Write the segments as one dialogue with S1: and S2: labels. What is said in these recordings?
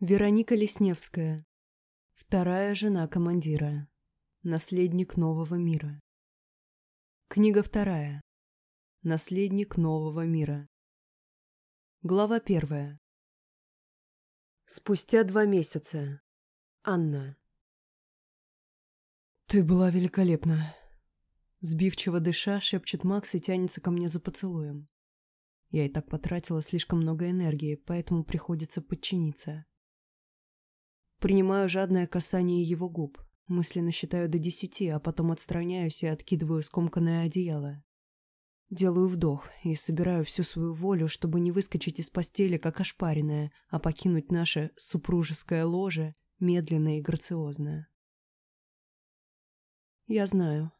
S1: Вероника Лесневская. Вторая жена командира. Наследник нового мира. Книга вторая. Наследник нового мира. Глава первая. Спустя два месяца. Анна. «Ты была великолепна!» Сбивчиво дыша, шепчет Макс и тянется ко мне за поцелуем. Я и так потратила слишком много энергии, поэтому приходится подчиниться. Принимаю жадное касание его губ, мысленно считаю до десяти, а потом отстраняюсь и откидываю скомканное одеяло. Делаю вдох и собираю всю свою волю, чтобы не выскочить из постели, как ошпаренная, а покинуть наше супружеское ложе медленно и грациозно. Я знаю.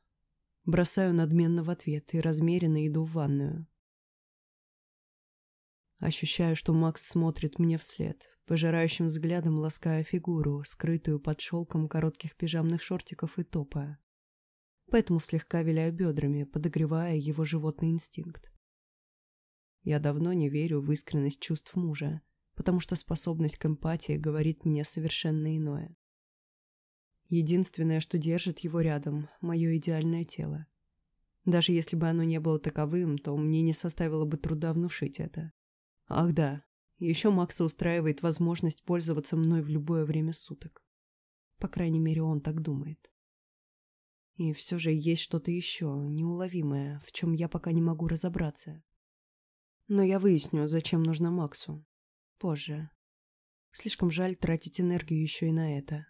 S1: Бросаю надменно в ответ и размеренно иду в ванную. Ощущаю, что Макс смотрит мне вслед, пожирающим взглядом лаская фигуру, скрытую под шелком коротких пижамных шортиков и топа. Поэтому слегка виляю бедрами, подогревая его животный инстинкт. Я давно не верю в искренность чувств мужа, потому что способность к эмпатии говорит мне совершенно иное. Единственное, что держит его рядом – мое идеальное тело. Даже если бы оно не было таковым, то мне не составило бы труда внушить это. Ах да, еще Макса устраивает возможность пользоваться мной в любое время суток. По крайней мере, он так думает. И все же есть что-то еще, неуловимое, в чем я пока не могу разобраться. Но я выясню, зачем нужно Максу. Позже. Слишком жаль тратить энергию еще и на это.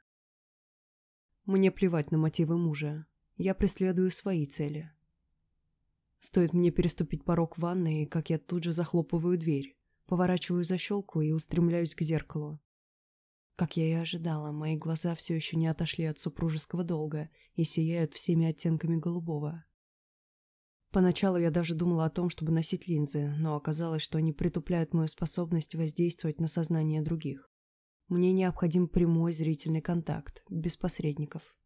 S1: Мне плевать на мотивы мужа. Я преследую свои цели. Стоит мне переступить порог ванной, как я тут же захлопываю дверь. Поворачиваю защелку и устремляюсь к зеркалу. Как я и ожидала, мои глаза все еще не отошли от супружеского долга и сияют всеми оттенками голубого. Поначалу я даже думала о том, чтобы носить линзы, но оказалось, что они притупляют мою способность воздействовать на сознание других. Мне необходим прямой зрительный контакт, без посредников.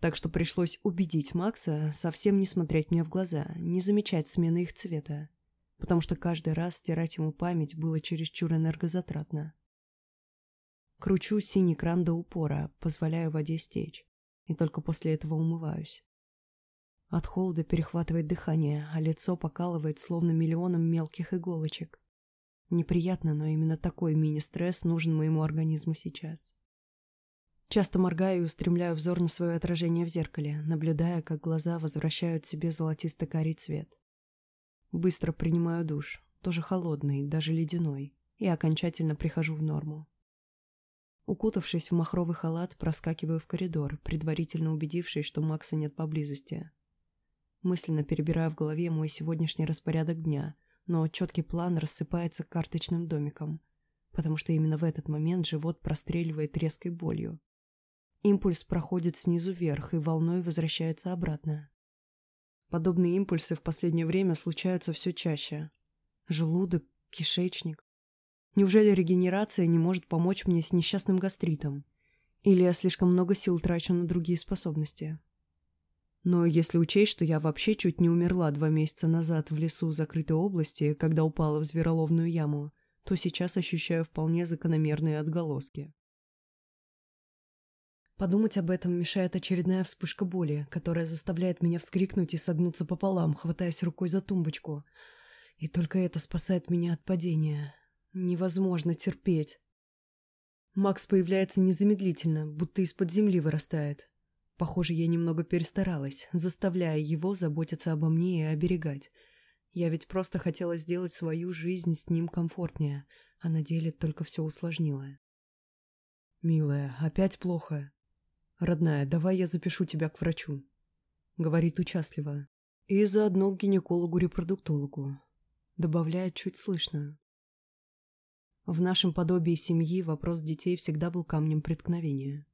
S1: Так что пришлось убедить Макса совсем не смотреть мне в глаза, не замечать смены их цвета потому что каждый раз стирать ему память было чересчур энергозатратно. Кручу синий кран до упора, позволяю воде стечь, и только после этого умываюсь. От холода перехватывает дыхание, а лицо покалывает словно миллионом мелких иголочек. Неприятно, но именно такой мини-стресс нужен моему организму сейчас. Часто моргаю и устремляю взор на свое отражение в зеркале, наблюдая, как глаза возвращают себе золотисто-карий цвет. Быстро принимаю душ, тоже холодный, даже ледяной, и окончательно прихожу в норму. Укутавшись в махровый халат, проскакиваю в коридор, предварительно убедившись, что Макса нет поблизости. Мысленно перебираю в голове мой сегодняшний распорядок дня, но четкий план рассыпается карточным домиком, потому что именно в этот момент живот простреливает резкой болью. Импульс проходит снизу вверх и волной возвращается обратно. Подобные импульсы в последнее время случаются все чаще. Желудок, кишечник. Неужели регенерация не может помочь мне с несчастным гастритом? Или я слишком много сил трачу на другие способности? Но если учесть, что я вообще чуть не умерла два месяца назад в лесу закрытой области, когда упала в звероловную яму, то сейчас ощущаю вполне закономерные отголоски. Подумать об этом мешает очередная вспышка боли, которая заставляет меня вскрикнуть и согнуться пополам, хватаясь рукой за тумбочку. И только это спасает меня от падения. Невозможно терпеть. Макс появляется незамедлительно, будто из-под земли вырастает. Похоже, я немного перестаралась, заставляя его заботиться обо мне и оберегать. Я ведь просто хотела сделать свою жизнь с ним комфортнее, а на деле только все усложнила. «Милая, опять плохо?» «Родная, давай я запишу тебя к врачу», — говорит участливо. «И заодно к гинекологу-репродуктологу», — добавляет чуть слышно. В нашем подобии семьи вопрос детей всегда был камнем преткновения.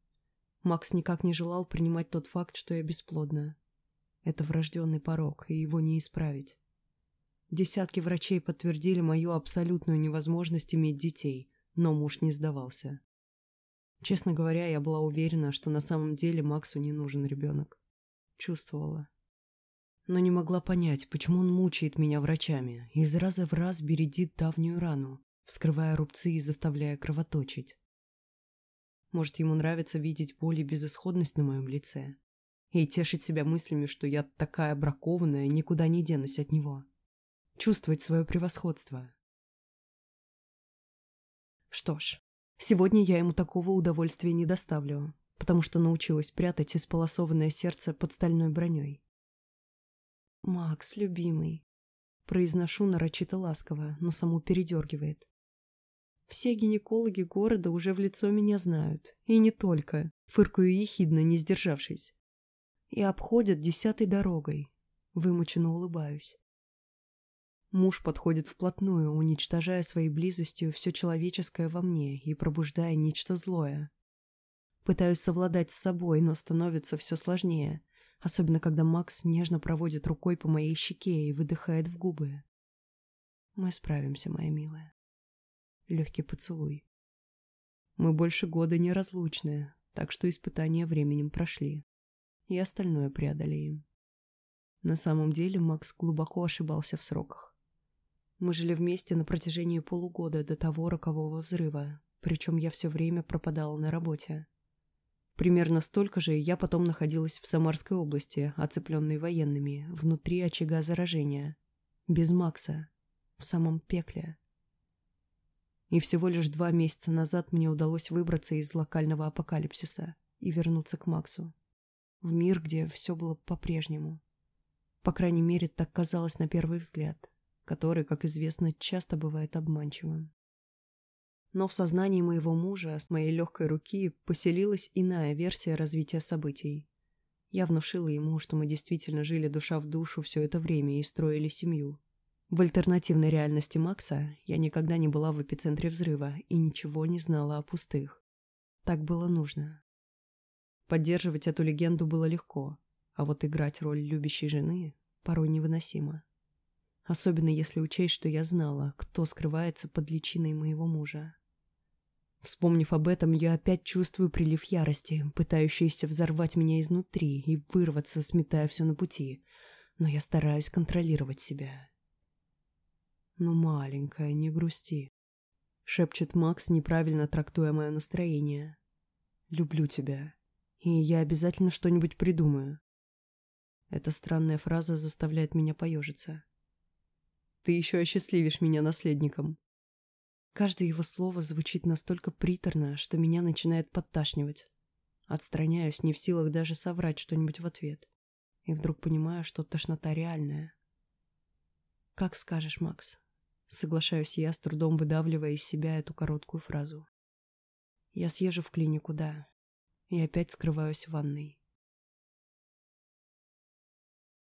S1: Макс никак не желал принимать тот факт, что я бесплодна. Это врожденный порог, и его не исправить. Десятки врачей подтвердили мою абсолютную невозможность иметь детей, но муж не сдавался. Честно говоря, я была уверена, что на самом деле Максу не нужен ребенок. Чувствовала. Но не могла понять, почему он мучает меня врачами и из раза в раз бередит давнюю рану, вскрывая рубцы и заставляя кровоточить. Может, ему нравится видеть боль и безысходность на моем лице. И тешить себя мыслями, что я такая бракованная, никуда не денусь от него. Чувствовать свое превосходство. Что ж, сегодня я ему такого удовольствия не доставлю, потому что научилась прятать исполосованное сердце под стальной броней. «Макс, любимый», — произношу нарочито ласково, но саму передергивает. Все гинекологи города уже в лицо меня знают. И не только. Фыркаю ехидно, не сдержавшись. И обходят десятой дорогой. Вымученно улыбаюсь. Муж подходит вплотную, уничтожая своей близостью все человеческое во мне и пробуждая нечто злое. Пытаюсь совладать с собой, но становится все сложнее, особенно когда Макс нежно проводит рукой по моей щеке и выдыхает в губы. Мы справимся, моя милая легкий поцелуй. Мы больше года неразлучны, так что испытания временем прошли. И остальное преодолеем. На самом деле Макс глубоко ошибался в сроках. Мы жили вместе на протяжении полугода до того рокового взрыва, причем я все время пропадала на работе. Примерно столько же я потом находилась в Самарской области, оцепленной военными, внутри очага заражения. Без Макса. В самом пекле. И всего лишь два месяца назад мне удалось выбраться из локального апокалипсиса и вернуться к Максу. В мир, где все было по-прежнему. По крайней мере, так казалось на первый взгляд, который, как известно, часто бывает обманчивым. Но в сознании моего мужа с моей легкой руки поселилась иная версия развития событий. Я внушила ему, что мы действительно жили душа в душу все это время и строили семью, в альтернативной реальности Макса я никогда не была в эпицентре взрыва и ничего не знала о пустых. Так было нужно. Поддерживать эту легенду было легко, а вот играть роль любящей жены порой невыносимо. Особенно если учесть, что я знала, кто скрывается под личиной моего мужа. Вспомнив об этом, я опять чувствую прилив ярости, пытающийся взорвать меня изнутри и вырваться, сметая все на пути. Но я стараюсь контролировать себя. «Ну, маленькая, не грусти», — шепчет Макс, неправильно трактуя мое настроение. «Люблю тебя, и я обязательно что-нибудь придумаю». Эта странная фраза заставляет меня поежиться. «Ты еще осчастливишь меня наследником». Каждое его слово звучит настолько приторно, что меня начинает подташнивать. Отстраняюсь, не в силах даже соврать что-нибудь в ответ. И вдруг понимаю, что тошнота реальная. «Как скажешь, Макс», Соглашаюсь я, с трудом выдавливая из себя эту короткую фразу. Я съезжу в клинику, да. И опять скрываюсь в ванной.